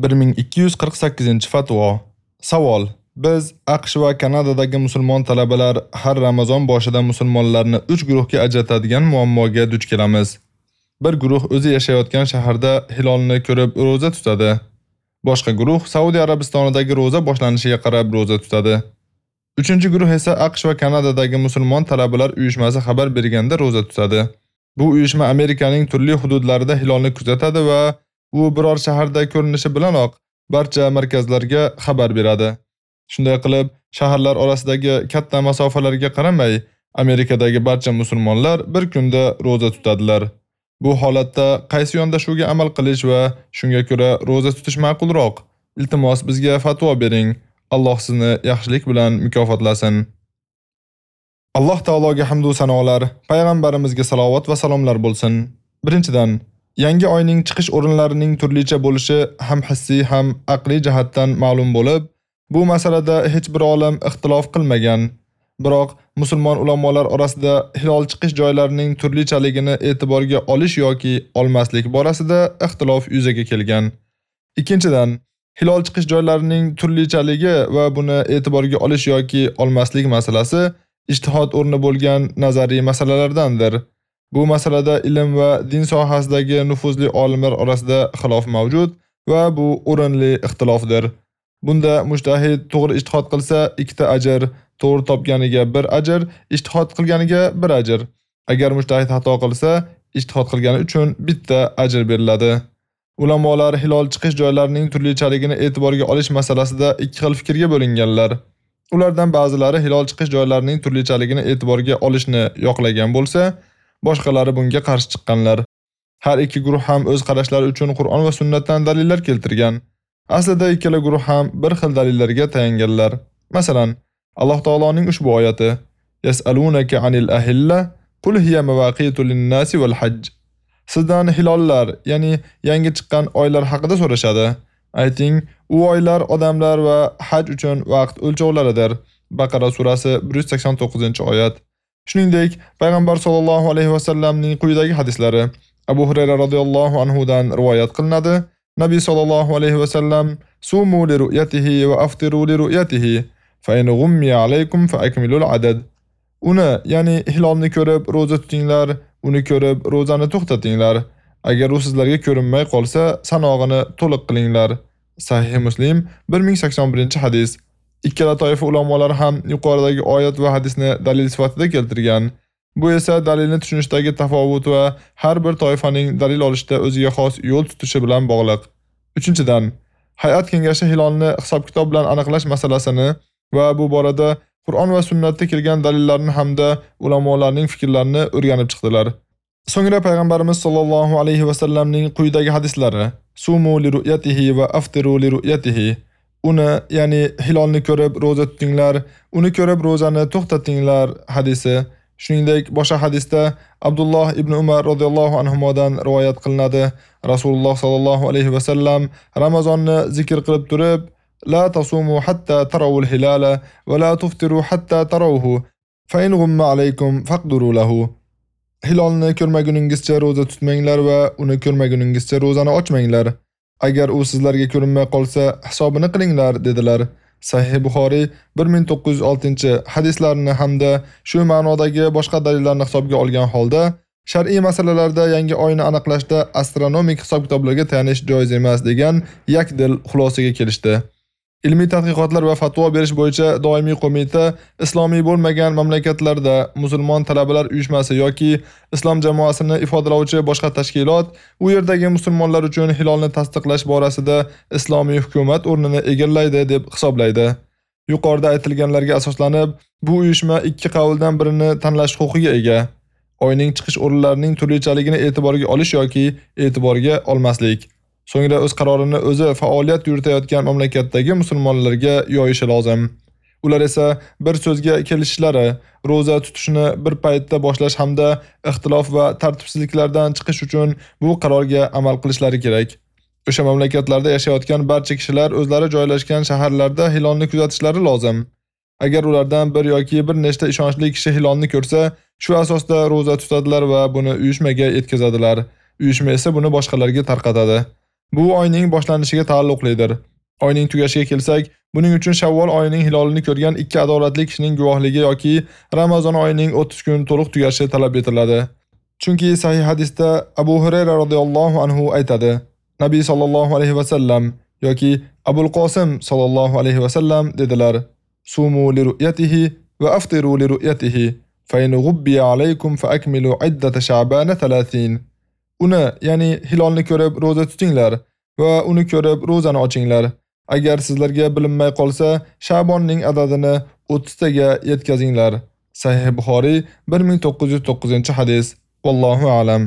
1248-fatvo. Savol: Biz AQSh va Kanadadagi musulmon talabalar har Ramazon boshida musulmonlarni 3 guruhga ajratadigan muammoga duch kelamiz. Bir guruh o'zi yashayotgan shaharda hilolni ko'rib roza tutadi. Boshqa guruh Saudiya Arabistonidagi roza boshlanishiga qarab roza tutadi. Uchinchi guruh esa AQSh va Kanadadagi musulmon talabalar uyushmasi xabar berganda roza tutadi. Bu uyushma Amerikaning turli hududlarida hilolni kuzatadi va u biror shaharda ko'rinishi bilanoq barcha markazlarga xabar beradi. Shunday qilib, shaharlar orasidagi katta masofalarga qaramay, Amerikadagi barcha musulmonlar bir kunda roza tutadilar. Bu holatda qaysi yondashuvga amal qilish va shunga ko'ra roza tutish ma'qulroq? Iltimos bizga fatvo bering. Alloh sizni yaxshilik bilan mukofotlasin. Alloh taologa hamd va sanolar, payg'ambarimizga salovat va salomlar bo'lsin. Birinchidan, Yangi oyning chiqish o'rinlarining turlicha bo'lishi ham hissiy ham aqliy jihatdan ma'lum bo'lib, bu masalada hech bir olim ixtilof qilmagan. Biroq musulmon ulamolar orasida hilol chiqish joylarining turlichaligini e'tiborga olish yoki olmaslik borasida ixtilof yuzaga kelgan. Ikkinchidan, hilol chiqish joylarining turlichaligi va buni e'tiborga olish yoki olmaslik masalasi ijtihod o'rni bo'lgan nazariy masalalardandir. Bu masalada ilm va din sohasidagi nufuzli olimlar orasida xilof mavjud va bu o'rinli ixtilofdir. Bunda mujtahid to'g'ri ijtihod qilsa, ikkita ajr, to'g'ri topganiga bir ajr, ijtihod qilganiga bir ajr. Agar mujtahid xato qilsa, ijtihod qilgani uchun bitta ajr beriladi. Ulamolar hilol chiqish joylarining turlichaligini e'tiborga olish masalasida ikki xil fikrga bo'linganlar. Ulardan ba'zilari hilol chiqish joylarining turlichaligini e'tiborga olishni yoqlagan bo'lsa, boshqalari bunga qarshi chiqqanlar. Har ikki guruh ham o'z qarashlari uchun Qur'on va sunnatdan dalillar keltirgan. Aslida ikkala guruh ham bir xil dalillarga tayanganlar. Masalan, Alloh taoloning ushbu oyati: "Yas'alunaka anil ahilla qul hiya mawaqitu lin-nasi wal hajj." Sizdan hilollar, ya'ni yangi chiqqan oylar haqida so'rashadi. Ayting, u oylar odamlar va haj uchun vaqt o'lchovlaridir. Baqara surasi 189-oyat. Shuningdek, payg'ambar sollallohu alayhi va sallamning quyidagi hadislari Abu Hurayra radhiyallohu anhu dan rivoyat qilinadi. Nabiy sollallohu alayhi va sallam: "Sumu li ru'yatihi va aftiru li ru'yatihi, fa in ghummiya alaykum fa akmilul adad." Uni, ya'ni hilolni ko'rib roza tutinglar, uni ko'rib rozani to'xtatinglar. Agar u sizlarga ko'rinmay qolsa, sanog'ini to'liq qilinglar. Sahih Muslim 1081-hadis. Ikkala toifa ulamolar ham yuqoridagi oyat va hadisni dalil sifatida keltirgan. Bu esa dalilni tushunishdagi tafovut va har bir toifaning dalil olishda o'ziga xos yo'l tutishi bilan bog'liq. 3-dan, hay'at kengashi hilolni hisob-kitob bilan aniqlash masalasini va bu borada Qur'on va sunnatda kelgan dalillarni hamda ulamolarning fikrlarini o'rganib chiqdilar. So'ngra payg'ambarimiz sollallohu alayhi va sallamning quyidagi hadislari: "Sumu li ru'yatihi va aftiru li ru'yatihi" uni, ya'ni hilolni ko'rib roza tutinglar, uni ko'rib rozani to'xtatinglar hadisi. Shuningdek, boshqa hadisda Abdulloh ibn Umar radhiyallohu anhumodan rivoyat qilinadi. Rasululloh sallallohu alayhi va sallam Ramazonni zikr qilib turib, la tasumu hatta tarawul hilala va la tuftiru hatta tarawhu fa in gumma alaykum faqduru lahu. Hilolni ko'rmaguningizcha roza tutmanglar va uni ko'rmaguningizcha rozani ochmanglar. Agar u sizlarga ko'rinmay qolsa, hisobini qilinglar dedilar. Sahih Buxoriy 1906-hadislarni hamda shu ma'nodagi boshqa dalillarni hisobga olgan holda shar'iy masalalarda yangi oyni aniqlashda astronomik hisob-kitoblarga tayanish joiz emas degan yakdil xulosaga kelishdi. Ilmiy tadqiqotlar va fatvo berish bo'yicha doimiy qo'mita islomiy bo'lmagan mamlakatlarda musulmon talabalar uyushmasi yoki islom jamoasini ifodalovchi boshqa tashkilot u yerdagi musulmonlar uchun hilolni tasdiqlash borasida islomiy hukumat o'rnini egallaydi deb hisoblaydi. Yuqorida aytilganlarga asoslanib, bu uyushma ikki qavldan birini tanlash huquqiga ega. Oyning chiqish o'rinlarining turlichaligini e'tiborga olish yoki e'tiborga olmaslik. So'ngra o'z qarorini o'zi faoliyat yuritayotgan mamlakatdagi musulmonlarga yoyishi lozim. Ular esa bir so'zga kelishishlari, roza tutishni bir paytda boshlash hamda ixtilof va tartibsizliklardan chiqish uchun bu qarorga amal qilishlari kerak. O'sha mamlakatlarda yashayotgan barcha kishilar o'zlari joylashgan shaharlarda hilolni kuzatishlari lozim. Agar ulardan bir yoki bir nechta ishonchli kishi hilolni ko'rsa, shu asosda roza tutadilar va buni uyushmaga yetkazadilar. Uyushma esa buni boshqalarga tarqatadi. Bu oyning boshlanishiga taalluqlidir. Oyning tugashiga kelsak, buning uchun Shavvol oyining hilolini ko'rgan ikki adolatli kishining guvohligi yoki Ramazon oyining 30 kun to'liq tugashi talab etiladi. Chunki sahih hadisda Abu Hurayra radhiyallohu anhu aytadi: Nabiy sallallohu alayhi va sallam yoki Abul Qosim sallallohu alayhi va sallam dedilar: Sumu li ru'yatihi va aftiru li ru'yatihi. Fa in ghubbiya alaykum fa akmilu iddata Sha'ban 30. Uni, ya'ni hilolni ko'rib roza tutinglar va uni ko'rib rozani ochinglar. Agar sizlarga bilinmay qolsa, Sha'bonning adadini 30 taga yetkazinglar. Sahih Buxoriy 1909-hadis. Vallohu a'lam.